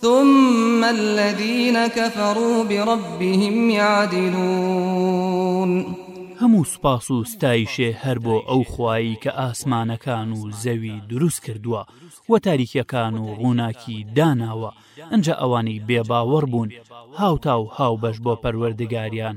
ثم الذین کفروا بربهم یعدلون. هەموو سوپاس و ستایشێ هەر بۆ ئەو خوایەی کە ئاسمانەکان و زەوی دروست کردووە و تاریکیەکان و ڕووناکی داناوە، ئنجا ئەوانەی بێ باوەڕ بوون هاوتا و هاوبەش بۆ پەروەردگاریان،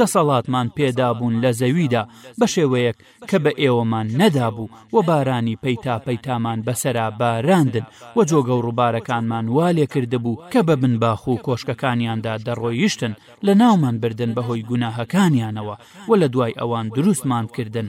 دەسەڵاتمان پێدابوون لە زەویدا بە شێوەیەک کە بە ئێوەمان نەدابوو و بارانی پەیتا پەیتامان بەسەرا باراندن و جۆگە و ڕووبارەکانمان وا لێ کردبوو کە بە بن باخ و کۆشکەکانیاندا دەڕۆیشتن لە ناومان بردن بە هۆی گوناهەکانیانەوە و لە دوای ئەوان دروستمان کردن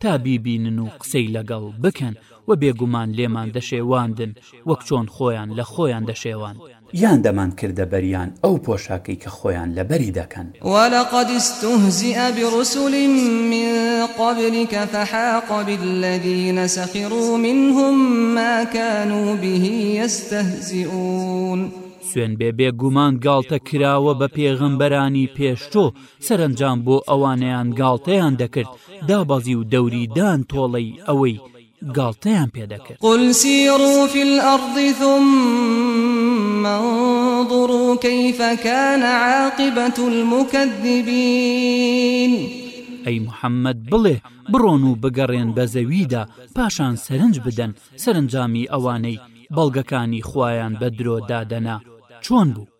تا بیبینن و قسەی لەگەڵ بکەن و بێگومان لێمان دەشێواندن وەک چۆن خۆیان لە خۆیان دەشێواند. یان دەمانکردە بەریان ئەو پۆشاکەی کە خۆیان لە بەری دەکەن. ولقد استهزئ برسل من قبلک فحاق بالذین سخروا منهم ما کانوا به یستهزئون. سوێن بێ بێگومان گاڵتە کراوە بە پێغەمبەرانی پێش تۆ سەرەنجام بۆ ئەوانەیان گاڵتەیان دەکرد دابەزی و دەوری دان تۆڵەی ئەوەی گاڵتەیان پێ دەکرد. قل سیرو فی الارض ثم انظروا کیف کان عاقبە المکذبین. ئەی محمد بڵێ بڕۆن و بگەڕێن بە زەویدا پاشان سەرنج بدەن سەرەنجامی ئەوانەی بەڵگەکانی خوایان بە درۆ دادەنا چۆن بوو.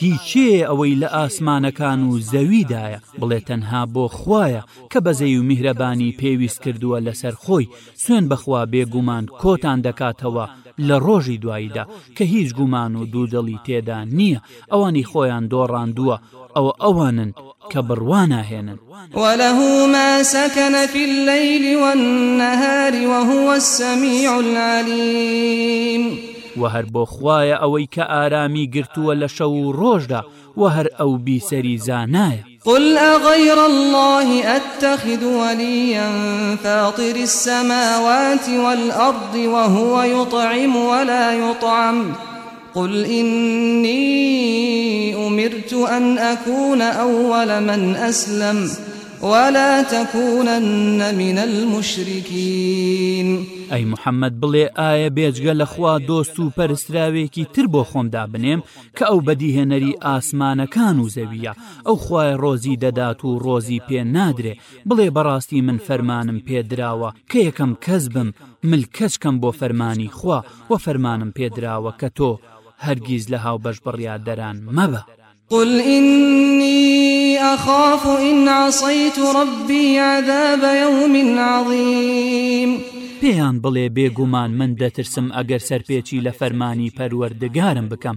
هی کێیە ئەوەی لە ئاسمانەکان و زەویدایە بڵێ تەنها بۆ خوایە کە بەزەی و میهرەبانی پێویست کردووە لەسەر خۆی سوێن بەخوا بێگومان کۆتان دەکاتەوە لە ڕۆژی دواییدا کە هیچ گومان و دوودڵی تێدا نییە ئەوانی خۆیان دۆڕاندووە ئەوە ئەوانن کە بڕوا ناهێنن. وله ما سکن فی اللیل والنهار وهو السمیع العلیم. وە هەر بۆ خوایە ئەوەی کە ئارامی گرتووە لە شەو و ڕۆژدا وە هەر ئەو بیسەری زانایە قل أغير الله أتخذ وليا فاطر السماوات والأرض وهو يطعم ولا يطعم قل ئینی ئومرت ئەن ئەکونە ئەوەلە من ئەسلەم وەلا تەکونەنە من المشرکین. ئەی محەمەد بڵێ ئایا بێجگە لە خوا دۆست و پەرستراوێکی تر بۆ خۆم دابنێم کە ئەو بەدیهێنەری ئاسمانەکان و زەوییە ئەو خوایە ڕۆزی دەدات و ڕۆزی پێ نادرێ بڵێ بەڕاستی من فەرمانم پێ دراوە کە یەکەم کەس بم ملکەچ کەم بۆ فەرمانی خوا وە فەرمانم پێ دراوە کە تۆ هەرگیز لە هاوبەش بڕیاردەران مەبە. قل إنی أخاف إن عصیت ربی عذاب یوم عظیم. پێیان بڵێ بێگومان من دەترسم ئەگەر سەرپێچی لە فەرمانی پەروەردگارم بکەم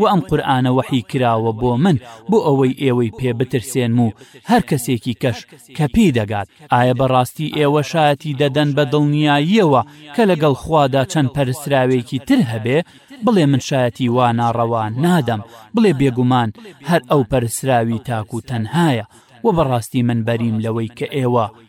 وە ئەم قورئانە وەحی کراوە بۆ من بۆ ئەوەی ئێوەی پێ بترسێنم و هەر کەسێکی کەش کە پێی دەگات ئایا بەڕاستی ئێوە شایەتی دەدەن بە دڵنیاییەوە کە لەگەڵ خوادا چەند پەرستراوێکی تر هەبێ بڵێ من شایەتی وا ناڕەوا نادەم بڵێ بێگومان هەر ئەو پەرستراوی تاک و تەنهایە وە بەڕاستی من بەریم لەوەی کە ئێوە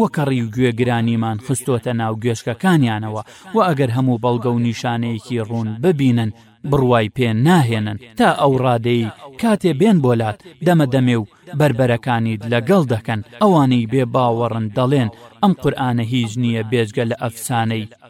و کەڕی و گوێگرانیمان خستۆتە ناو گوێچکەکانیانەوە و ئەگەر هەموو بەڵگە و نیشانەیەکی ڕوون ببینن بڕوای پێ ناهێنن تا ئەو ڕادەیەی کاتێ بێن بۆ لات دەمە دەمێ و بەربەرەکانیت لە گەڵ دەکەن ئەوانەی بێ باوەڕن دەڵێن ئەم قورئانە هیچ نییە بێجگە لە ئەفسانەی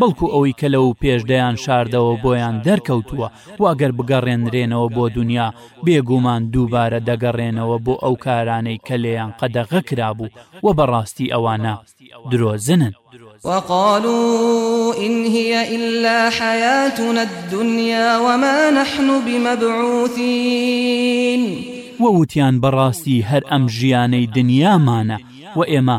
بەڵکو ئەوەی کە لەوو پێش دەیان شاردەوە بۆیان دەرکەوتووە و ئەگەر بگەڕێنرێنەوە بۆ دونیا بێگوومان دووبارە دەگەڕێنەوە بۆ ئەو کارانەی کە لێیان قەدەغە کرابوو و بەڕاستی ئەوانە درۆزنن. وقالوا إن هي إلا حياتنا الدنيا وما نحن بمبعوثين ووتیان بەڕاستی هەر ئەم ژیانەی دنیامانە و ئێمە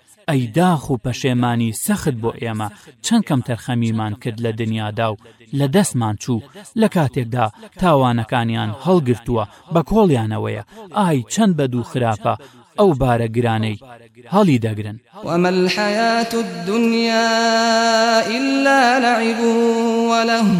ئەی داخ و پەشێمانی سەخت بۆ ئێمە چەند کەمتەرخەمیمان کرد لە دنیادا و لە دەستمان چوو لە کاتێکدا تاوانەکانیان هەڵگرتووە بە کۆڵیانەوەیە ئای چەند بەد و خراپە ئەو بارە گرانەی هەڵی دەگرن وما الحياة الدنيا إلا لعب ولهو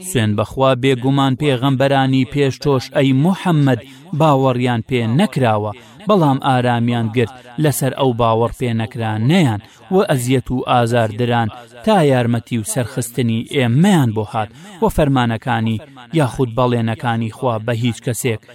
سوێن بەخوا بێگومان پێغەمبەرانی پێش تۆش ئەی موحەممەد باوەڕیان پێ نەکراوە بەڵام ئارامیان گرت لەسەر ئەو باوەڕ پێ نەکرانیان و ئەزیەت و ئازار دران تا یارمەتی و سەرخستنی ئێمەیان بۆ هات و فەرمانەکانی یاخود بەڵێنەکانی خوا بە هیچ کەسێک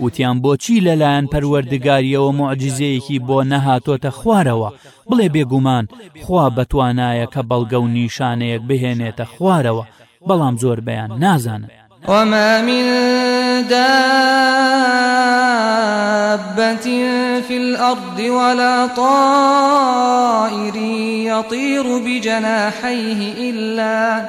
وتیان بۆچی لەلایەن پەروەردگاریەوە موعجیزەیەکی بۆ نەهاتۆتە خوارەوە، بڵێ بێگومان خوا بەتوانایە کە بەڵگە و نیشانەیەک بهێنێتە خوارەوە، بەڵام زۆربەیان نازانن. وما من دابة في الأرض ولا طائر يطير بجناحيه إلا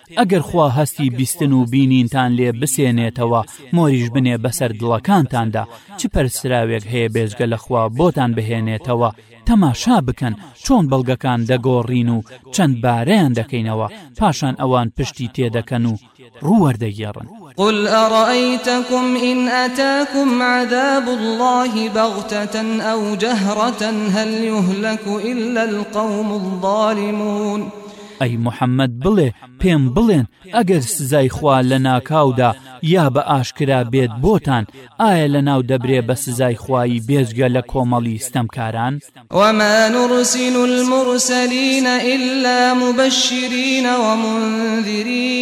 ئەگەر خوا هەستی بیستن و بینینتان لێ بسێنێتەوە مۆریش بنێ بەسەر دڵەکانتاندا چ پەرستراوێک هەیە بێجگە لە خوا بۆتان بهێنێتەوە تەماشا بکەن چۆن بەڵگەکان دەگۆڕین و چەند بارەیان دەکەینەوە پاشان ئەوان پشتی تێدەکەن و ڕووەردەگێڕن قل أرأيتكم إن أتاكم عذاب الله بغتة أو جهرة هل يهلك إلا القوم الظالمون ئەی محەمەد بڵێ پێم بڵێن ئەگەر سزای خوا لە ناکاودا یا بە ئاشکرا بێت بۆتان ئایا لە ناو دەبرێ بە سزای خوایی بێجگە لە کۆمەڵی ستەمکاران؟ وما نرسل المرسلین الا مبشرین ومنذرین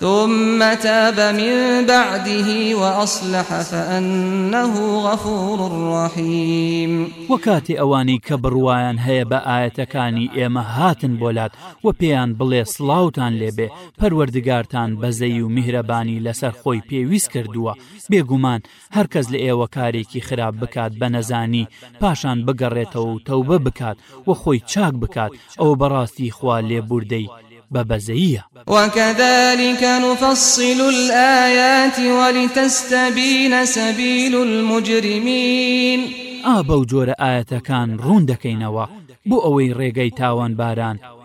ثم تاب من بعده وأصلح فأنه غفور رحیم. وە کاتێ ئەوانەی کە بڕوایان هەیە بە ئایەتەکانی ئێمە هاتن بۆ لات وە پێیان بڵێ سڵاوتان لێ بێ پەروەردگارتان بەزەیی و میهرەبانی لەسەر خۆی پێویست کردووە بێگومان هەر کەس لە ئێوە کارێکی خراپ بکات بە نەزانی پاشان بگەڕێتەوە و تەوبە بکات و خۆی چاک بکات ئەوە بەڕاستی خوا لێبووردەی بە بەزەییە. وکذلک نفصل الایات ولتستبین سبیل المجرمین. ئا بەو جۆرە ئایەتەکان ڕوون دەکەینەوە بۆ ئەوەی ڕێگای تاوانباران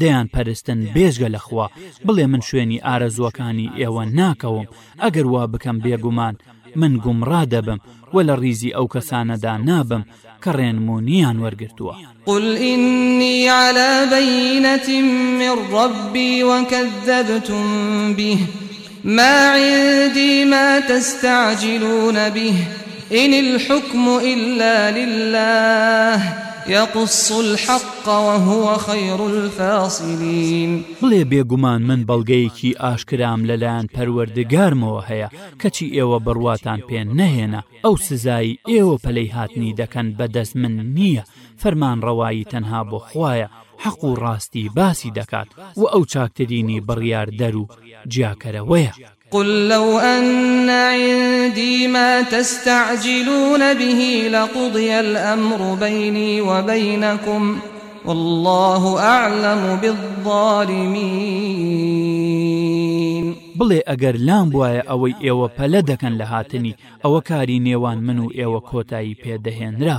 دەیان پەرستن بێجگە لە خوا، بڵێ من شوێنی ئارەزووەکانی ئێوە ناکەوم، ئەگەر وا بکەم بێگومان من گومڕا دەبم و لە ڕیزی ئەو کەسانەدا نابم کە ڕێنمونییان وەرگرتووە. قل إني على بينة من ربي وكذبتم به ما عندی ما تستعجلون به ان الحکم الا للە یقص الحق وهو خیر الفاصلین. بڵێ بێگومان من بەڵگەیەکی ئاشکرام لەلایەن پەروەردگارمەوە هەیە کەچی ئێوە بڕواتان پێ نەهێنا ئەو سزای ئێوە پەلەی هاتنی دەکەن بەدەست من نییە فەرمانڕەوایی تەنها بۆ خوایە حەق و ڕاستی باسی دەکات وە ئەو چاکترینی بڕیاردەر و جیاکەرەوەیە. قل لو ان عندی ما تستعجلون به لقضی الامر بینی و بینکم واللە اعلم بالظالمین. بڵێ ئەگەر لام بوایە ئەوەی ئێوە پەلە دەکەن لە هاتنی، ئەوە کاری نێوان من و ئێوە کۆتایی پێ دەهێنرا،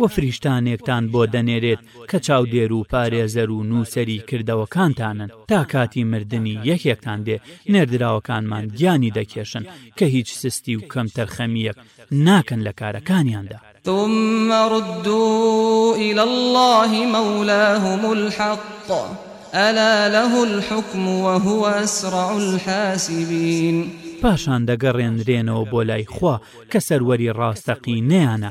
و فریشتانێکتان بۆ دەنێرێت کە چاودێر و پارێزەر و نووسەری کردەوەکانتانن تا کاتی مردنی یەکێکتان دێ، نێردراوەکانمان گیانی دەکێشن کە هیچ سستی و کەمتەرخەمییەک ناکەن لە کارەکانیاندا. ثم ردوا الی اللە مولاهم الحق الا له الحکم و هو اسرع الحاسبین. پاشان دەگەڕێنرێنەوە بۆ لای خوا کە سەروەری ڕاستەقینەیانە،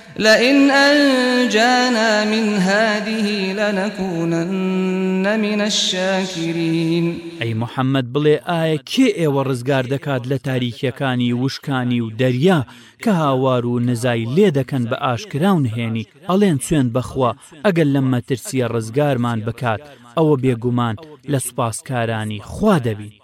لئن ئەنجانا من هذه لنکونن من الشاکرین. ئەی محەمەد بڵێ ئایا کێ ئێوە ڕزگار دەکات لە تاریکیەکانی ووشکانی و دەریا کە هاوار و نزای لێ دەکەن بە ئاشکرا و نهێنی ئەڵێن سوێند بە خوا ئەگەر لەم مەترسیە ڕزگارمان بکات ئەوە بێگومان لە سوپاسکارانی خوا دەبین.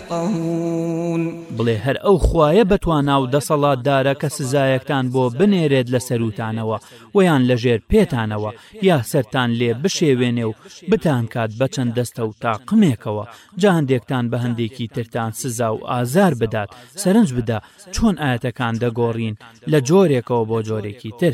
يفقهون. بڵێ هەر ئەو خوایە بەتوانا و دەسەڵاتدارە کە سزایەکتان بۆ بنێرێت لە سەرووتانەوە و یان لە ژێر پێتانەوە یا سەرتان لێ بشێوێنێ و بتانکات بە چەند دەستە و تاقمێکەوە جا هەندێکتان بە هەندێکی ترتان سزا و ئازار بدات سەرنج بدە چۆن ئایەتەکان دەگۆڕین لە جۆرێکەوە بۆ جۆرێکی تر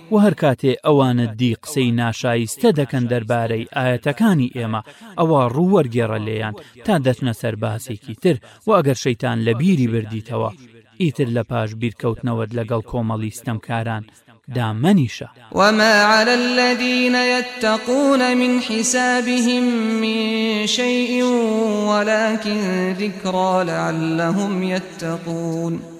وە هەر کاتێ ئەوانە دی قسەی ناشایستە دەکەن دەربارەی ئایەتەکانی ئێمە ئەوا ڕوو وەرگێڕە لێیان تا دەچنە سەر باسێکی تر وە ئەگەر شەیتان لە بیری بردیتەوە ئیتر لە پاش بیرکەوتنەوەت لەگەڵ کۆمەڵی ستەمکاران دا مەنیشە. وما علی الذین یتقون من حسابهم من شیء ولکن ذکری لعلهم یتقون.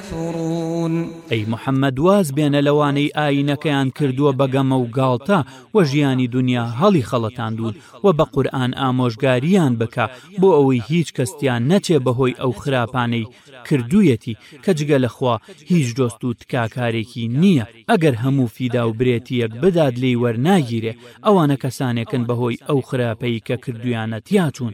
يكفرون ئەی محەممەد واز بێنە لەوانەی ئایینەکەیان کردووە بە گەمە و گاڵتە و ژیانی دنیا هەڵی خەڵەتاندوون و بە قورئان ئامۆژگارییان بکە بۆ ئەوەی هیچ کەس تیان نەچێ بەهۆی ئەو خراپانەی کردوویەتی کە جگە لە خوا هیچ دۆست و تکاکارێکی نییە ئەگەر هەموو فیدا و برێتییەک بدات لێی وەرناگیرێ ئەوانە کەسانێکن بەهۆی ئەو خراپەی کە کردوویانە تیاچوون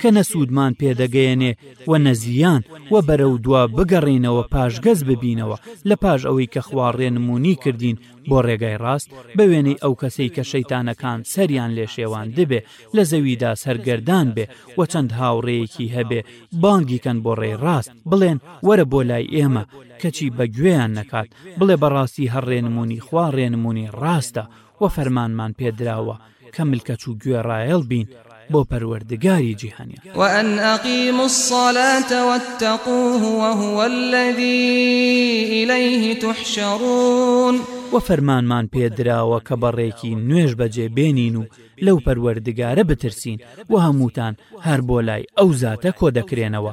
کە نە سوودمان پێدەگەیەنێ و نە زیان و بەرەو دوا بگەڕێینەوە پاشگەز ببینەوە لە پاش ئەوەی کە خوا ڕێنموونی کردین بۆ ڕێگای ڕاست بە وێنەی ئەو کەسەی کە شەیتانەکان سەریان لێ شێواندبێ لە زەویدا سەرگەردان بێ و چەند هاوڕێیەکی هەبێ بانگی کەن بۆ ڕێی ڕاست بڵێن وەرە بۆ لای ئێمە کەچی بە گوێیان نەکات بڵێ بەڕاستی هەر ڕێنموونی خوا ڕێنموونی ڕاستە و فەرمانمان پێدراوە کە ملکەچ و گوێڕایەڵ بین بۆ پەروەردگاری جیهانیان. وان اقیموا الصلاة واتقوه وهو الذی الیه تحشرون. وە فەرمانمان پێ دراوە کە بە ڕێکی نوێژ بەجێ بێنین و لەو پەروەردگارە بترسین وە هەمووتان هەر بۆ لای ئەو زاتە کۆ دەکرێنەوە.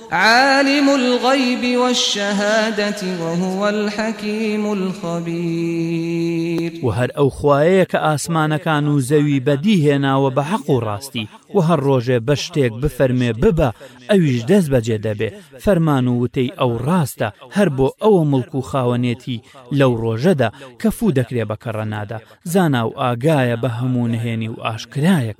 عالم الغیب والشهادە وهو الحکیم الخبیر. وە هەر ئەو خوایەیە کە ئاسمانەکان و زەوی بە دی هێناوە بە حەق و ڕاستی، وە هەر ڕۆژێ بە شتێک بفەرموێ ببە ئەویش دەست بەجێ دەبێ، فەرمان و وتەی ئەو ڕاستە، هەر بۆ ئەوە موڵک و خاوەنێتی لەو ڕۆژەدا کەفوو دەکرێ بە کەڕەنادا، زانا و ئاگایە بە هەموو نهێنی و ئاشکرایەک.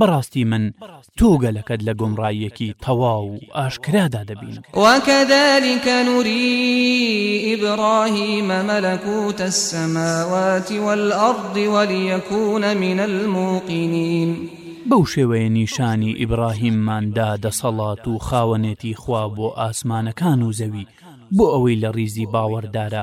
بەڕاستی من تۆو گەلەکەت لە گومڕاییەکی تەواو و ئاشکرادا دەبینم. وکذلک نری ابراهیم ملکوت السموات والارض ولیکون من الموقنین. بەو شێوەیە نیشانی ابراهیممان دا دەسەڵات و خاوەنێتی خوا بۆ ئاسمانەکان و زەوی بۆ ئەوەی لە ڕیزی باوەڕدارە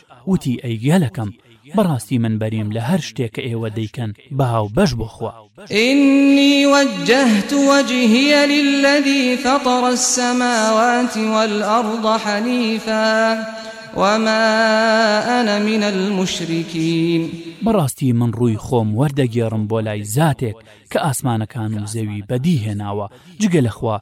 وتی ئەی گێلەکەم بەڕاستی من بەریم لە هەر شتێ کە ئێوە دەیکەن بە هاو بەش بۆ خوا. إني وجهت وجهي للذي فطر السماوات والأرض حنيفا وما أنا من المشركين. بەڕاستی من ڕووی خۆم وەردەگێڕم بۆ لای زاتێک کە ئاسمانەکان و زەوی بەدی هێناوە جگە لە خوا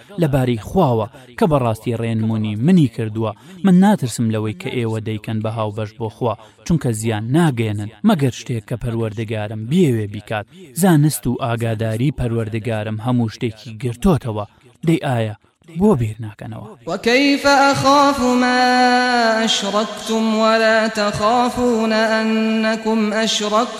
لەبارەی خواوە کە بەڕاستی ڕێنمونی منی کردووە، من ناترسم لەوەی کە ئێوە دەیکەن بە هاوبەش بۆ خوا، چونکە زیان ناگەیەنن، مەگەر شتێک کە پەروەردگارم بیەوێ بیکات، زانست و ئاگاداری پەروەردگارم هەموو شتێکی گرتۆتەوە، دەی ئایا بۆ بیر ناکەنەوە؟ وکیف اخاف ما اشرکتم ولا تخافون انکم اشرکتم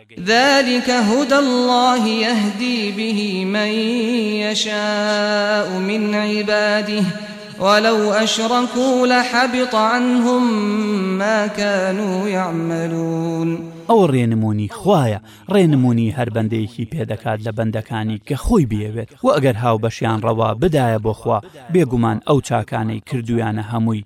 ذلک هدی اللە یهدی به من یشاء من عباده ولو اشرکوا لحبط عنهم ما کانوا یعملون ئەوە ڕێنمونی خوایە ڕێنمونی هەر بەندەیەکی پێدەکات لە بەندەکانی کە خۆی بیەوێت و ئەگەر هاوبەشیان ڕەوا بدایە بۆخوا بێگومان ئەو چاکانەی کردویانە هەمووی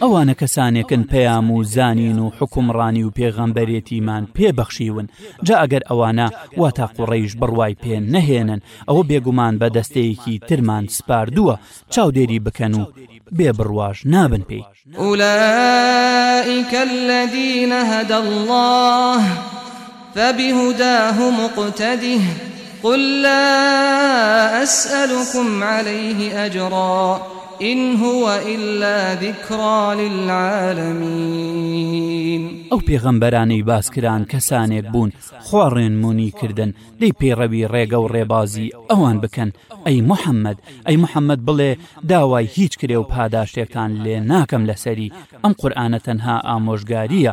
ئەوانە کەسانێکن پەیام و زانین و حوکمڕانی و پێغەمبەرێتیمان پێ بەخشیون، جا ئەگەر ئەوانە واتە قوڕەیش بڕوای پێ نەهێنن ئەوە بێگومان بە دەستەیەکی ترمان سپاردووە چاودێری بکەن و بێ بڕواش نابن پێی. ئولائیک الذین هدی اللە. فبهداه مقتده قل لا اسئلکم علیه اجرا ان هو الا ذکری للعالمین. ئەو پێغەمبەرانەی باس کران کەسانێک بوون خوا ڕێنمونی کردن دەی پەیڕەوی ڕێگە و ڕێبازی ئەوان بکەن ئەی محەممەد ئەی محەممەد بڵێ داوای هیچ کرێ و پاداشتێکتان لێ ناکەم لەسەری ئەم قورئانە تەنها ئامۆژگارییە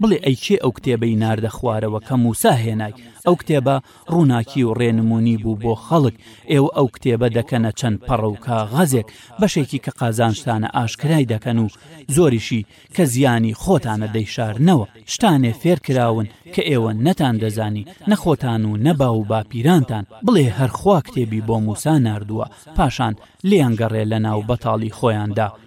بڵێ ئەی کێ ئەو کتێبەی ناردە خوارەوە کە موسا هێنای، ئەو کتێبە ڕووناکی و ڕێنموونی بوو بۆ خەڵک، ئێوە ئەو کتێبە دەکەنە چەند پەڕە و کاغەزێک، بەشێکی کە قازانجتانە ئاشکرای دەکەن و زۆریشی کە زیانی خۆتانە دەیشارنەوە، شتانێ فێر کراون کە ئێوە نەتان دەزانی، نە خۆتان و نە باو و باپیرانتان، بڵێ هەر خوا کتێبی بۆ موسا ناردووە، پاشان لێیان گەڕێ لە ناو بەتاڵی خۆیاندا،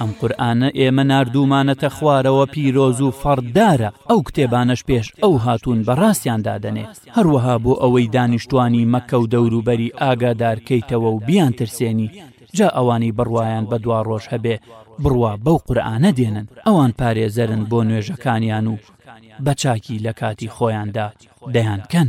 ئەم قورئانە ئێمە ناردوومانەتە خوارەوە پیرۆز و فەڕدارە، ئەو کتێبانەش پێش ئەو هاتوون بە ڕاستیان دادەنێ، هەروەها بۆ ئەوەی دانیشتووانی مەککە و دەوروبەری ئاگادار کەیتەوە و بیانترسێنی، جا ئەوانەی بڕوایان بە دواڕۆژ هەبێ بڕوا بەو قورئانە دێنن، ئەوان پارێزەرن بۆ نوێژەکانیان و بە چاکی لە کاتی خۆیاندا دەیانکەن.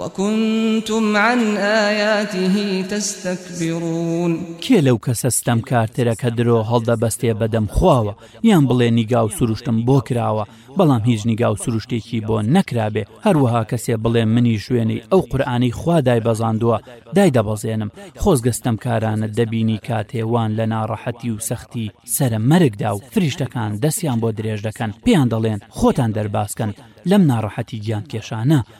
وکنتم عن آیاته تستکبرون. کێ لەو کەسە ستەمکارترە کە درۆ هەڵدەبەستێ بە دەم خواوە یان بڵێ نیگا و سروشتم بۆ کراوە بەڵام هیچ نیگا و سروشتێکی بۆ نەکرابێ هەروەها کەسێ بڵێ منیش وێنەی ئەو قورئانەی خوا دایبەزاندووە دایدەبەزێنم خۆزگە ستەمکارانت دەبینی کاتێ وان لە ناڕەحەتی و سەختی سەرە مەرگدا و فریشتەکان دەستیان بۆ درێژ دەکەن پێیان دەڵێن خۆتان دەرباز کەن لەم ناڕەحەتی گیانکێشانە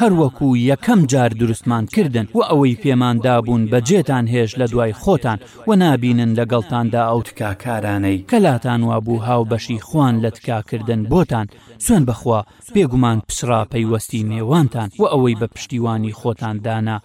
هەر وەکو یەکەم جار دروستمان کردن و ئەوەی پێمان دابوون بە جێتان هێشت لە دوای خۆتان و نابینن لەگەڵتاندا ئەو تکاکارانەی کە لاتان وابوو هاوبەشی خوان لە تکاکردن بۆتان، سوێن بەخوا بێگومان پچڕا پەیوەستی نێوانتان و ئەوەی بە پشتیوانی خۆتان دانا،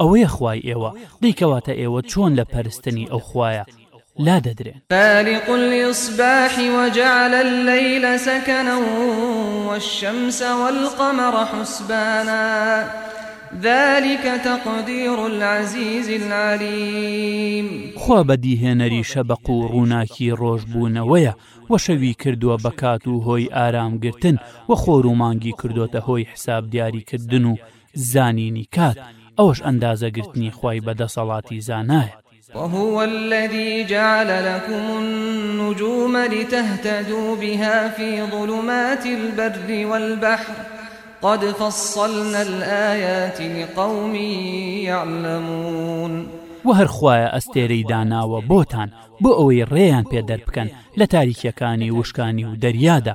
ئەوەیە خوای ئێوە، دەی کەواتە ئێوە چۆن لە پەرستنی ئەو خوایە لادەدرێن؟ فالق الاصباح وجعل اللیل سکنا والشمس والقمر حسبانا ذلک تقدیر العزیز العلیم خوا بەدیهێنەری شەبەق و ڕووناکی ڕۆژ بوونەوەیە وە شەوی کردووە بە کات و هۆی ئارام گرتن وە خۆر و مانگی کردۆتە هۆی حساب دیاری کردن و زانینی کات، ئەوەش ئەندازە گرتنی خوای بە دەسەڵاتی زانایە. وهو الذی جعل لکم النجوم لتهتدوا بها فی ظلمات البر والبحر قد فصلنا الآیات لقوم یعلمون. وە هەر خوایە ئەستێرەی داناوە بۆتان بۆ ئەوەی ڕێیان پێ دەربکەن لە تاریکیەکانی وشکانی و دەریادا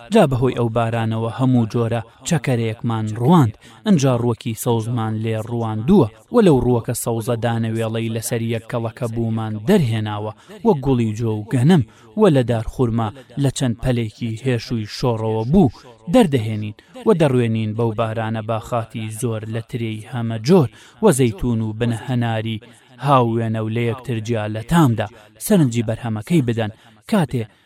جا بەهۆی ئەو بارانەوە هەموو جۆرە چەکەرەیەکمان ڕواند، ئنجا ڕووەکی سەوزمان لێ ڕواندووە و لەو ڕووەکە سەوزە دانەوێڵەی لەسەر یەک کەڵەکە بوومان دەرهێناوە وەک گوڵی جۆ و گەنم و لە دار خورما لە چەند پەلێکی هێشووی شۆڕەوە بوو دەردەهێنین و دەڕوێنین بەو بارانە باخاتی زۆر لە ترێی هەمە جۆر و زەیتوون و بنە هەناری هاووێنە و لە یەکتر جیا لە تامدا سەرنجی بەرهەمەکەی بدەن کاتێ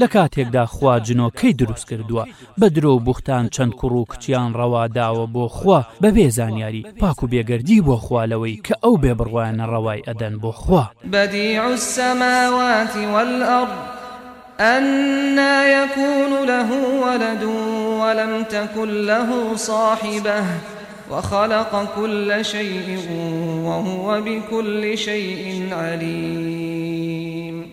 لە کاتێکدا خوا جنۆکەی دروست کردووە بە درۆ و بوختان چەند کوڕ و کچیان ڕەوا داوە بۆ خوا بە بێ زانیاری پاک و بێگەردی بۆ خوا لەوەی کە ئەو بێ بڕوایانە ڕەوای ئەدەن بۆ خوا. بدیع السماوات والارض انا یکون له ولد ولم تکن له صاحبه وخلق کل شیء وهو بکل شیء علیم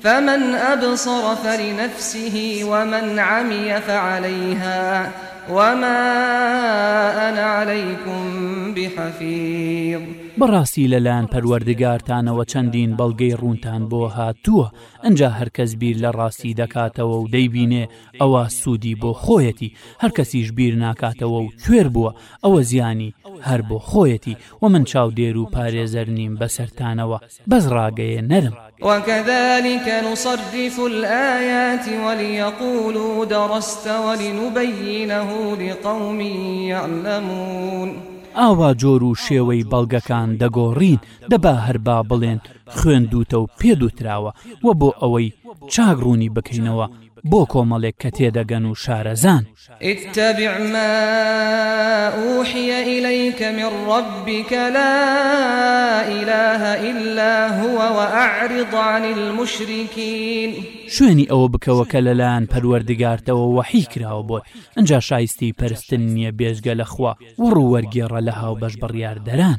فمن ابصر فلنفسه ومن عمی فعلیها وما انا علیکم بحفیظ. بەڕاستی لەلایەن پەروەردگارتانەوە چەندین بەڵگەی ڕوونتان بۆ هاتووە، ئنجا هەرکەس بیر لە ڕاستی دەکاتەوە و دەیبینێ ئەوا سوودی بۆ خۆیەتی، هەرکەسیش بیر ناکاتەوە و کوێر بووە ئەوە زیانی هەر بۆ خۆیەتی، وە من چاودێر و پارێزەر نیم بەسەرتانەوە. بەس ڕاگەیە نەرم. وكذلك نصرف الآيات وليقولوا درست ولنبينه لقوم يعلمون. ئاوا جۆر و شێوەی بەڵگەکان دەگۆڕین دەبا هەر با بڵێن خوێندووتە و پێت وتراوە وە بۆ ئەوەی چاک ڕوونی بکەینەوە بۆ کۆمەڵێک کە تێدەگەن و شارەزان. اتبع ما اوحی الیک من ربک لا اله الا هو واعرض عن المشرکین شوێنی ئەوە بکەوە کە لەلایەن پەروەردگارتەوە وەحی کراوە بۆت ئەجا شایستی پەرستن نییە بێجگە لە خوا وەڕوو وەرگێڕە لە هاوبەش بڕیاردەران.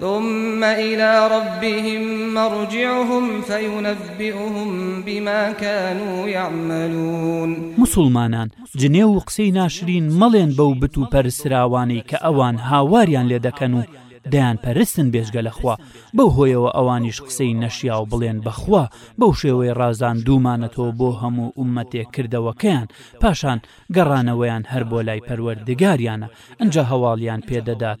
ثم الی ربهم مرجعهم فینبئهم بما کانوا یعملون. موسوڵمانان جنێو و قسەی ناشرین مەڵێن بەو بت و پەرستراوانەی کە ئەوان هاواریان لێ دەکەن و دەیان پەرستن بێجگە لە خوا، بەو هۆیەوە ئەوانیش قسەی نەشیاو بڵێن بە خوا، بەو شێوەیە ڕازاندوومانەتەوە بۆ هەموو ئوممەتێک کردەوەکەیان، پاشان گەڕانەوەیان هەر بۆ لای پەروەردگاریانە، ئنجا هەواڵیان پێ دەدات.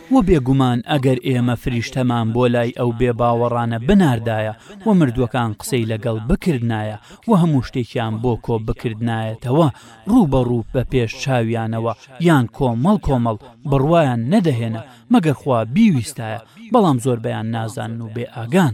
وە بێگومان ئەگەر ئێمە فریشتەمان بۆ لای ئەو بێ باوەڕانە بناردایە وە مردووەکان قسەی لەگەڵ بکردنایە وە هەموو شتێکیان بۆ کۆ بکردنایەتەوە ڕوو بە ڕوو بە پێش چاویانەوە یان کۆمەڵ کۆمەڵ بڕوایان نەدەهێنا مەگەر خوا بیویستایە بەڵام زۆربەیان نازانن و بێ ئاگان.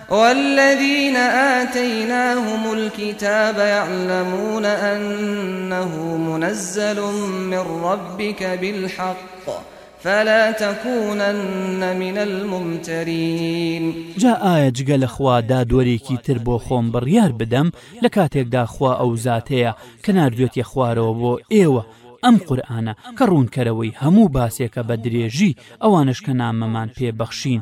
والذین آتیناهم الکتاب یعلمون أنه منزل من ربک بالحق فلا تکونن من الممترین جا ئایا جگە لە خوا دادوەرێکی تر بۆ خۆم بڕیار بدەم لە کاتێکدا خوا ئەو زاتەیە کە ناردوێتیە خوارەوە بۆ ئێوە ئەم قورئانە کە ڕوونکەرەوەی هەموو باسێکە بە درێژی ئەوانەش کە نامەمان پێ بەخشین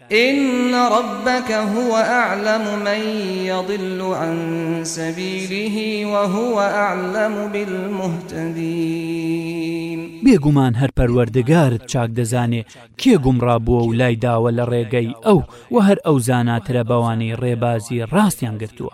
ان ربک هو اعلم من یضل عن سبیله وهو اعلم بالمهتدین. بێگومان هەر پەروەردگارت چاک دەزانێ کێ گومڕا بووە و لای داوە لە ڕێگەی ئەو، وە هەر ئەو زاناترە بەوانەی ڕێبازی ڕاستیان گرتووە.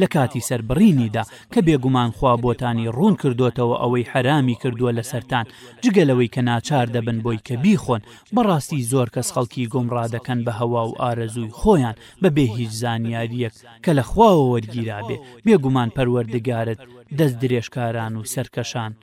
لە کاتی سەربڕینیدا، کە بێگومان خوا بۆتانی ڕوون کردۆتەوە ئەوەی حەرامی کردووە لەسەرتان، جگە لەوەی کە ناچار دەبن بۆی کە بیخۆن، بەڕاستی زۆر کەس خەڵکی گومڕا دەکەن بە هەوا و ئارەزووی خۆیان بەبێ هیچ زانیارییەک کە لە خواوە وەرگیرابێ، بێگومان پەروەردگارت دەست درێژکاران و سەرکەشان.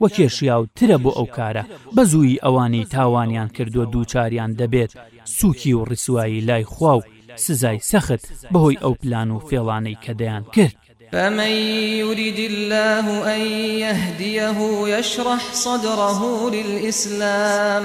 و کێشیاو ترە بۆ ئەو کارە بەزوویی ئەوانەی تاوانیان کردووە دووچاریان دەبێت سووکی و ڕیسوایی لای خوا و سزای سەخت بەهۆی ئەو پلان و فێڵانەی کە دەیان کرد. فمن یرید اللە ان یهدیه یشرح صدره للاسلام،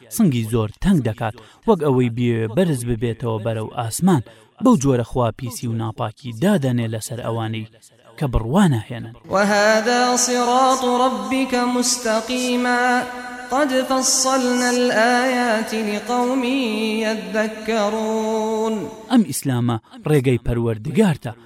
سنگی زۆر تەنگ دەکات وەک ئەوەی بیەوێ بەرز ببێتەوە بەرەو ئاسمان بەو جۆرە خوا پیسی و ناپاکی دادەنێ لەسەر ئەوانەی کە بڕوا ناهێنن وهذا صراط ربك مستقيما قد فصلنا الآيات لقوم يذكرون ئەم ئیسلامە ڕێگەی پەروەردگارتە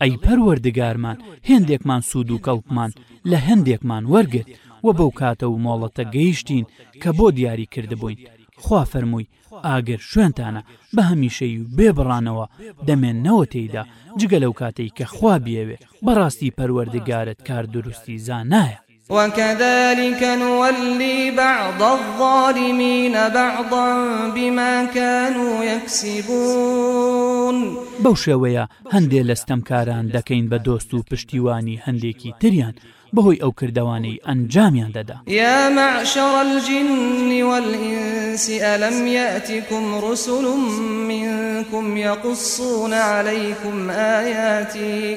ئەی پەروەردگارمان هێندێکمان سوود و کەڵکمان لە هێندێکمان وەرگرت وە بەو کاتە و مۆڵەتە گەیشتین کە بۆ دیاری کردبووین خوا فەرمووی ئاگر شوێنتانە بە هەمیشەیی و بێ بڕانەوە دەمێنەوە تێیدا جگە لەو کاتەی کە خوا بیەوێ بەڕاستی پەروەردگارت کار دروستی زانایە. وکذلک نولی بعض الظالمین بعضا بما کانوا یکسبون. بەو شێوەیە هەندێ لە ستەمکاران دەکەین بە دۆست و پشتیوانی هەندێکی تریان بەهۆی ئەو کردەوانەی ئەنجامیان دەدا. یا معشر الجن والانس الم یاتکم رسل منکم یقصون علیکم آیاتی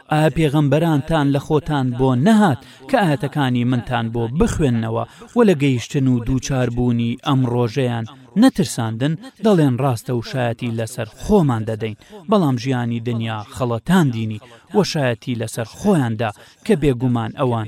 ئایا پێغەمبەرانتان لە خۆتان بۆ نەهات کە ئایەتەکانی منتان بۆ بخوێننەوە و لە گەیشتن و دووچار بوونی ئەم ڕۆژەیان نەترساندن؟ دەڵێن ڕاستە و شایەتی لەسەر خۆمان دەدەین، بەڵام ژیانی دنیا خەڵەتاندینی و شایەتی لەسەر خۆیان دا کە بێگومان ئەوان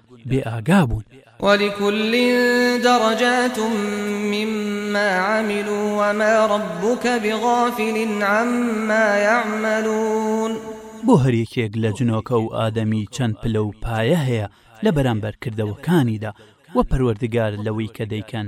بێ ئاگا بوون. ولکل درجات مما عملوا وما ربک بغافل عما یعملون. بۆ هەریەکێک لە جنۆکە و ئادەمی چەند پلە و پایە هەیە لە بەرامبەر کردەوەکانیدا، وە پەروەردگار لەوەی کە دەیکەن،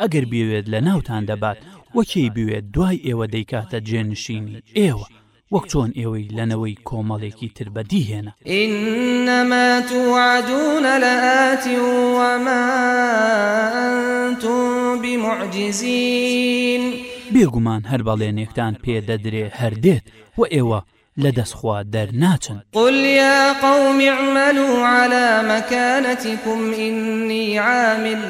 ئەگەر بیەوێت لە ناوتان دەبات و کێی بوێت دوای ئێوە دەیکاتە جێنشینی ئێوە وەک چۆن ئێوەی لە نەوەی کۆمەڵێکی تر بەدی هێنا. انما توعدون لآت وما انتم بمعجزین. بێگومان هەر بەڵێنێکتان پێ دەدرێ هەر دێت و ئێوە لە دەست خوا دەرناچن. قل یا قوم اعملوا علی مکانتکم انی عامل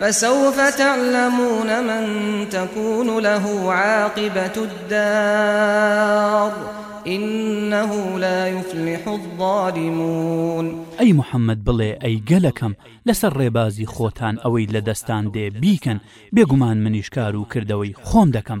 فسوف تعلمون من تکون له عاقبة الدار انه لا یفلح الظالمون. ئەی محمد بڵێ ئەی گەلەکەم لەسەر ڕێبازی خۆتان ئەوەی لە دەستان دێ بیکەن بێگومان منیش کارو کردەوەی خۆم دەکەم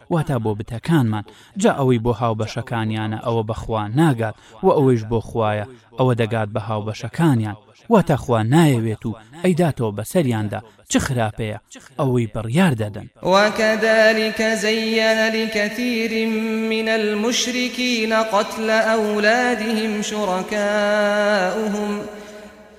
واتا بۆ بتەکانمان، جا ئەوەی بۆ هاوبەشەکانیانە ئەوە بە خوا ناگات و ئەوەیش بۆ خوایە ئەوە دەگات بە هاوبەشەکانیان، واتا خوا نایەوێت و ئەیداتەوە بەسەریاندا، چ خراپەیە ئەوەی بڕیار دەدەن. وکذلک زین لکثیر من المشرکین قتل اولادهم شرکاؤهم،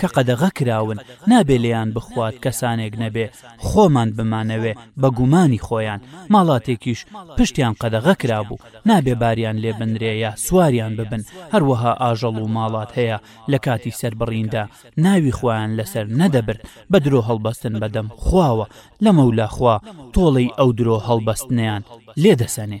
کە قەدەغە کراون نابێ لێیان بخوات کەسانێک نەبێ خۆمان بمانەوێ بە گومانی خۆیان ماڵاتێکیش پشتیان قەدەغە کرابوو نابێ باریان لێ بنرێ یا سواریان ببن هەروەها ئاژەڵ و ماڵات هەیە لە کاتی سەربڕیندا ناوی خوایان لەسەر نەدەبرد بە درۆ هەڵبەستن بەدەم خواوە لە مەولا خوا تۆڵەی ئەو درۆ هەڵبەستنەیان لێ دەسەنێ.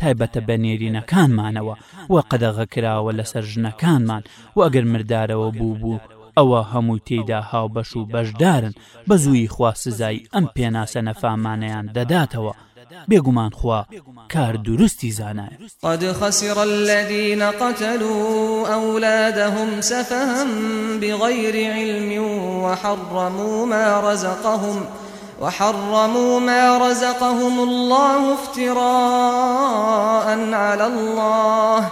تایبەتە بە نێرینەکانمانەوە و قەدەغەکراوە لەسەر ژنەکانمان و ئەگەر مردارەوە بووبوو ئەوا هەمووی تێیدا هاوبەش و بەشدارن، بە زوویی خوا سزای ئەم پێناسە نەفامانەیان دەداتەوە، بێگومان خوا کار دروستی زانایە. قد خسر الذین قتلوا اولادهم سفها بغیر علم وحرموا ما رزقهم وحرموا ما رزقهم اللە افتراء علی اللە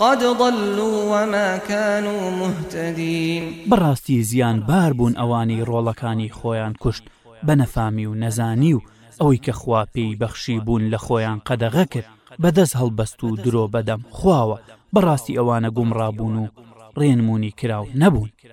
قد ضلوا وما کانوا مهتدین. بەڕاستی زیان بار بوون ئەوانەی ڕۆڵەکانی خۆیان کوشت بە نەفامی و نەزانی و ئەوەی کە خوا پێی بەخشی بوون لە خۆیان قەدەغە کرد بە دەست هەڵبەست و درۆ بەدەم خواوە بەڕاستی ئەوانە گومڕا بوون و ڕێنمونی کراو نەبوون.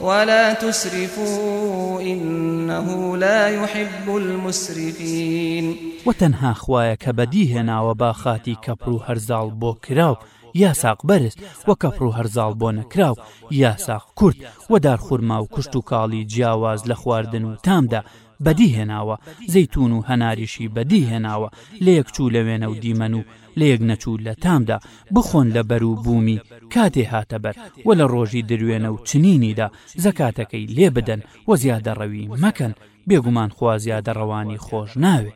ولا تسرفوا انه لا يحب المسرفین. وە تەنها خوایە کە بە دی هێناوە باخاتی کەپڕ و هەرزاڵ بۆ کراو یاساق بەرز وە کەپڕ و هەرزاڵ بۆ نەکراو یاساق کورت وە دار خورما و کشتوکاڵی جیاواز لە خواردن و تامدا بەدی هێناوە، زەیتوون و هەناریشی بەدی هێناوە، لەیەکچوو لە وێنە و دیمەن و لەیەک نەچوو لە تامدا، بخۆن لە بەروو بوومی، کاتێ هاتە بەر، وە لە ڕۆژی دروێنە و چنینیدا، زەکاتەکەی لێ بدەن، وە زیادەڕەوی مەکەن، بێگومان خوا زیادەڕەوانی خۆش ناوێ.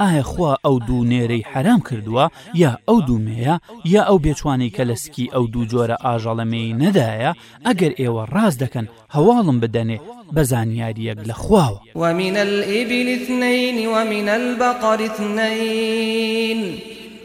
ئایا خوا ئەو دوو نێرەی حەرام کردووە یا ئەو دوو مێیە یا ئەو بێچوانەی کە لە سکی ئەو دوو جۆرە ئاژەڵە مێینەدایە ئەگەر ئێوە ڕاست دەکەن هەواڵم بدەنێ بە زانیارییەک لە خواوە. ومن الابل اثنین ومن البقر اثنین.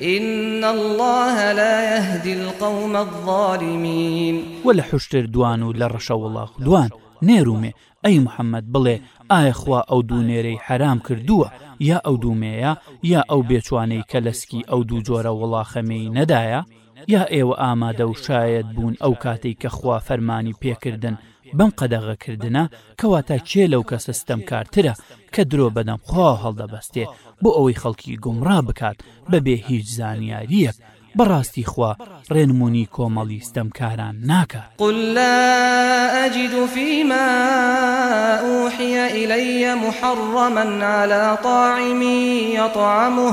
ان اللە لا یهدی القوم الظالمین. وە لە حوشتر دوان و لە ڕەشەوڵاخ دوان، نێر و مێ، ئەی محمد بڵێ، ئایا خوا ئەو دوو نێرەی حەرام کردووە یا ئەو دوو مێیە یا ئەو بێچوانەی کە لەسکی ئەو دوو جۆرە وڵاخە مێی نەدایە؟ یا ئێوە ئامادە و شایەت بوون ئەو کاتەی کە خوا فەرمانی پێکردن بەم قەدەغە کردنە کەواتە کێ لەو کەسە ستەمکارترە کە درۆ بەدەم خوا هەڵدەبەستێ بۆ ئەوەی خەڵکی گومڕا بکات بەبێ هیچ زانیاریەک بەڕاستی خوا ڕێنمونی کۆمەڵی ستەمکاران ناکات. قل لا اجد فیما اوحی الی محرما علی طاعم یطعمه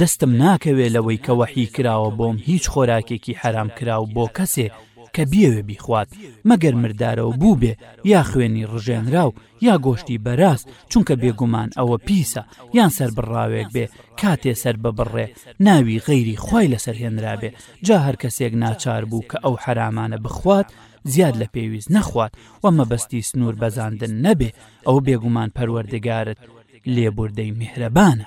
دەستم ناکەوێ لەوەی کە وەحی کراوە بۆم هیچ خۆراکێکی حەرام کراو بۆ کەسێ کە بیەوێ بیخوات مەگەر مردارەو بووبێ یا خوێنی ڕژێنراو یا گۆشتی بەراز چونکە بێگومان ئەوە پیسە یان سەر بڕاوێک بێ کاتێ سەر ببڕێ ناوی غەیری خوای لەسەر هێنرابێ جا هەر کەسێک ناچار بوو کە ئەو حەرامانە بخوات زیاد لە پێویست نەخوات و مەبەستی سنوور بەزاندن نەبێ ئەو بێگومان پەروەردگارت لێبوردەی میهرەبانە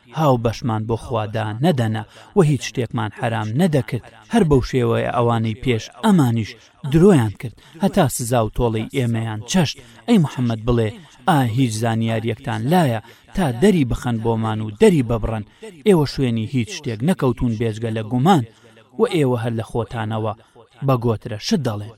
هاوبەشمان بۆ خوا دا نەدەنا و هیچ شتێکمان حەرام نەدەکرد، هەر بەو شێوەیە ئەوانەی پێش ئەمانیش درۆیان کرد هەتا سزا و تۆڵەی ئێمەیان چەشت، ئەی محەمەد بڵێ، ئا هیچ زانیاریەکتان لایە تا دەری بخەن بۆمان و دەری ببڕن، ئێوە شوێنی هیچ شتێک نەکەوتوون بێجگە لە گومان و ئێوە هەر لە خۆتانەوە بە گۆترە شت دەڵێن.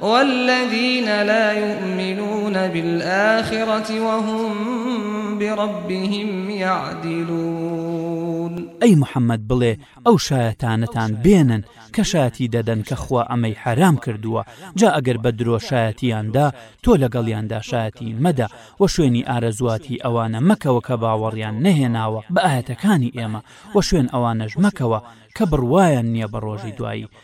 والذین لا یومنون بالآخرة وهم بربهم یعدلون ئەی محمد بڵێ ئەو شایەتانەتان بێنن کە شایەتی دەدەن کە خوا ئەمەی حەرام کردووە جا ئەگەر بە درۆ شایەتیان دا تۆ لەگەڵیاندا شایەتی مەدە و شوێنی ئارەزواتی ئەوانە مەکەوە کە باوەڕیان نەهێناوە بە ئایەتەکانی ئێمە و شوێن ئەوانەش مەکەوە کە بڕوایان نییە بە ڕۆژی دوایی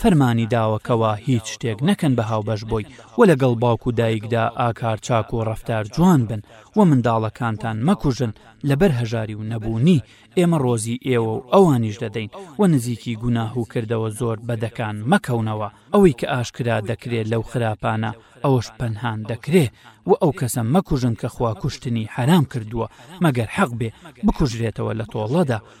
فەرمانی داوە کەوا هیچ شتێک نەکەن بە هاوبەش بۆی وە لەگەڵ باوک و دایکدا ئاکار چاک و ڕەفتار جوان بن وە منداڵەکانتان مەکوژن لەبەر هەژاری و نەبوونی ئێمە ڕۆزی ئێوە و ئەوانیش دەدەین وە نزیکی گوناه و کردەوە زۆر بەدەکان مەکەونەوە ئەوەی کە ئاشکرا دەکرێ لەو خراپانە ئەوەش پەنهان دەکرێ وە ئەو کەسە مەکوژن کە خوا کوشتنی حەرام کردووە مەگەر حەق بێ بکوژرێتەوە لە تۆڵەدا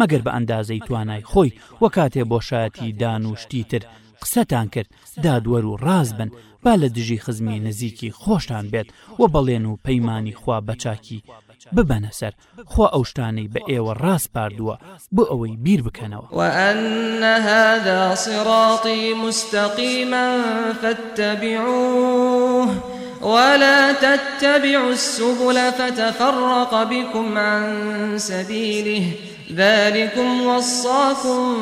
مەگەر بە ئەندازەی توانای خۆی وە کاتێ بۆ شایەتی دان و شتی تر قسەتان کرد دادوەر و ڕاست بن با لە دژی خزمی نزیکی خۆشتان بێت وە بەڵێن و پەیمانی خوا بە چاکی ببەنە سەر خوا ئەو شتانەی بە ئێوە ڕاسپاردووە بۆ ئەوەی بیر بکەنەوە. وأن هذا صراطی مستقیما فاتبعوه. ولا تتبعوا السبل فتفرق بكم عن سبيله ذلكم وصاكم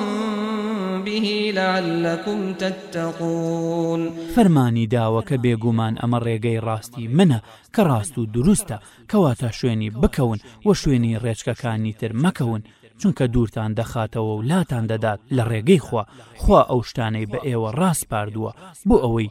به لعلكم تتقون فەرمانی داوە کە بێگومان ئەمە ڕێگەی ڕاستی منە کە ڕاست و دروستە کەواتە شوێنی بکەون و شوێنی ڕێچکەکانی تر مەکەون چونکە دوورتان دەخاتەوە و لاتان دەدات لە ڕێگەی خوا خوا ئەو شتانەی بە ئێوە ڕاسپاردووە بۆ ئەوەی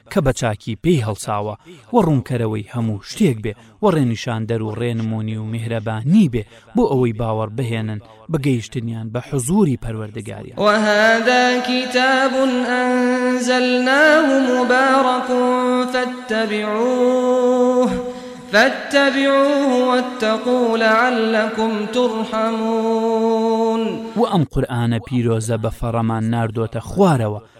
کە بە چاکی پێی هەڵساوە و ڕوونکەرەوەی هەموو شتێک بێ و ڕێنیشاندەر و ڕێنموونی و میهرەبانی بێ بۆ ئەوەی باوەڕ بهێنن بە گەیشتنیان بە حزووری پەروەردگاریان. وهذا کتاب انزلناه مبارک فاتبعوه فاتبعوه واتقوا لعلکم ترحمون. وئەم قورئانە پیرۆزە بە فەڕەمان ناردۆتە خوارەوە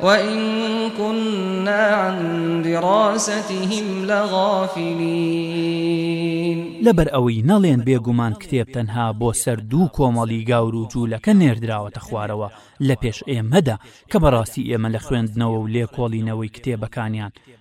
وَإِن کُنَّا عَن دِرَاسَتِهِمْ لَغَافِلِینَ. لەبەر ئەوەی نەڵێن بێگومان کتێب تەنها بۆ سەر دوو کۆمەڵی گاور و جوولەکە نێردراوەتە خوارەوە لەپێش ئێمەدا، کە بەڕاستی ئێمە لە خوێندنەوە و لێکۆڵینەوەی کتێبەکانیان،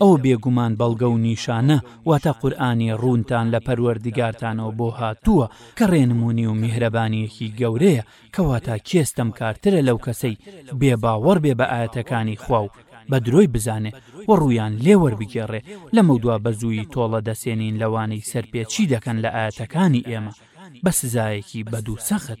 ئەوە بێگومان بەڵگە و نیشانە، واتە قورئانی ڕوونتان لە پەروەردگارتانەوە بۆ هاتووە، کە ڕێنموونی و میهرەبانییەکی گەورەیە، کەواتە کێ ستەمکارترە لەو کەسەی بێ باوەڕ بێ بە ئایەتەکانی خوا و بە درۆی بزانێ و ڕوویان لێ وەربگێڕێ، لەمەودوا بە زوویی تۆڵە دەسێنین لەوانەی سەرپێچی دەکەن لە ئایەتەکانی ئێمە بە سزایەکی بەد و سەخت.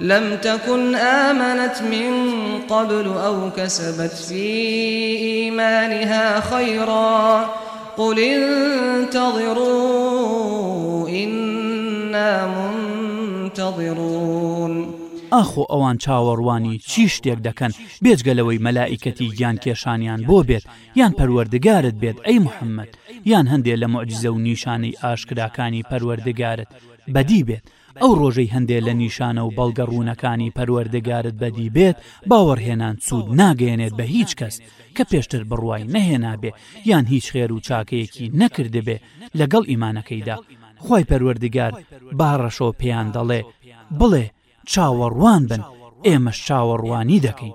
لم تکن آمنت من قبل او کسبت فی ایمانها خیرا قل انتظروا انا منتظرون ئاخۆ ئەوان چاوەڕوانی چی شتێک دەکەن بێجگە لەوەی مەلائیکەتی گیان کێشانیان بۆ بێت یان پەروەردگارت بێت ئەی محەممەد یان هەندێ لە موعجزە و نیشانەی ئاشکراکانی پەروەردگارت بەدی بێت ئەو ڕۆژەی هەندێ لە نیشانە و بەڵگە ڕوونەکانی پەروەردگارت بەدی بێت، باوەڕهێنان سوود ناگەیەنێت بە هیچ کەس کە پێشتر بڕوای نەهێنابێ یان هیچ خێر و چاکەیەکی نەکردبێ لەگەڵ ئیمانەکەیدا، خوای پەروەردگار با ڕەشەوە پێیان دەڵێ، بڵێ، چاوەڕوان بن، ئێمەش چاوەڕوانی دەکەین.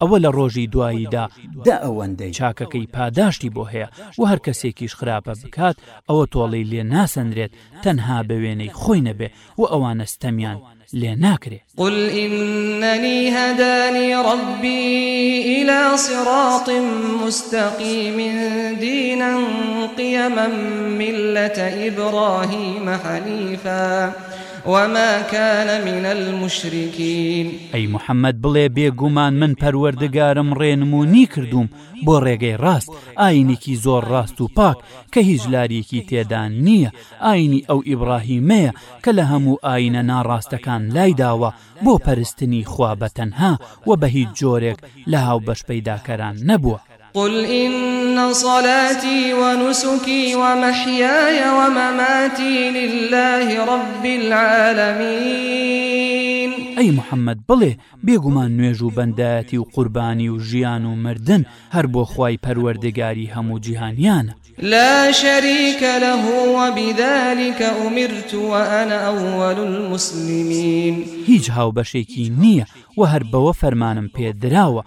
ئەوە لە ڕۆژی دواییدا دە ئەوەندەی چاکەکەی پاداشتی بۆ هەیە و هەر کەسێکیش خراپە بکات ئەوە تۆڵەی لێ ناسەنرێت تەنها بە وێنەی خۆی نەبێ و ئەوانە ستەمیان لێ ناکرێ. قل اننی هدانی ربی الی صراط مستقیم دینا قیما ملة ابراهیم حنیفا وما کان من المشرکین. ئەی محەمەد بڵێ بێ گومان من پەروەردگارم ڕێنموونی کردووم بۆ ڕێگەی ڕاست، ئاینێکی زۆر ڕاست و پاک کە هیچ لاریەکی تێدا نییە، ئاینی ئەو ئیبڕاهیمەیە کە لە هەموو ئاینە ناڕاستەکان لای داوە بۆ پەرستنی خوا بە تەنها و بە هیچ جۆرێک لە هاوبەش پەیداکەران نەبووە. قل ان صلاتي ونسكي ومحياي ومماتي لله رب العالمين ئەی محەممەد بڵێ بێگومان نوێژ و بەندایەتی و قوربانی و ژیان و مردن هەر بۆ خوای پەروەردەگاری هەموو جیهانیانە لا شەریکە لە هوەبیدالیکە ئومرت وەنا ئەوەل المسلمین هیچ هاوبەشێکی نییە و هەر بەوە فەرمانم پێدراوە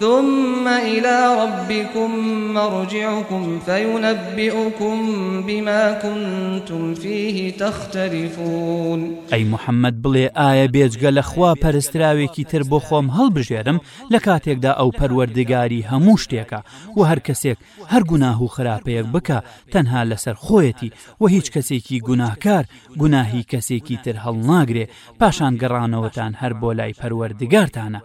ثم الی ربکم مرجعکم فینبئکم بما کنتم فیه تختلفون ئەی محمد بڵێ ئایا بێجگە لە خوا پەرستراوێکی تر بۆ خۆم هەڵبژێرم لە کاتێکدا ئەو پەروەردگاری هەموو شتێکە وە هەر کەسێک هەر گوناه و خراپەیەک بکا تەنها لەسەر خۆیەتی وە هیچ کەسێکی گوناهکار گوناهی کەسێکی تر هەڵناگرێ پاشان گەڕانەوەتان هەر بۆ لای پەروەردگارتانە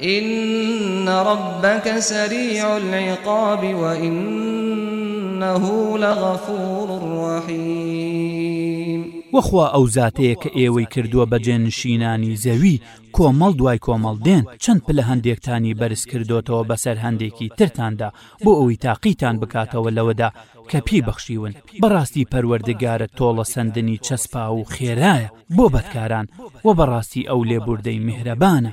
ان ربک سریع العقاب و انه لغفور رحیم. وە خوا ئەو زاتەیە کە ئێوەی کردووە بە جێنشینانی زەوی، کۆمەڵ دوای کۆمەڵ دێن، چەند پلە هەندێکتانی بەرز کردۆتەوە بەسەر هەندێکی ترتاندا، بۆ ئەوەی تاقیتان بکاتەوە لەوەدا کە پێی بەخشیون، بەڕاستی پەروەردگارت تۆڵە سەندنی چەسپاو و خێرایە بۆ بەدکاران، وە بەڕاستی ئەو لێبوردەی میهرەبانە.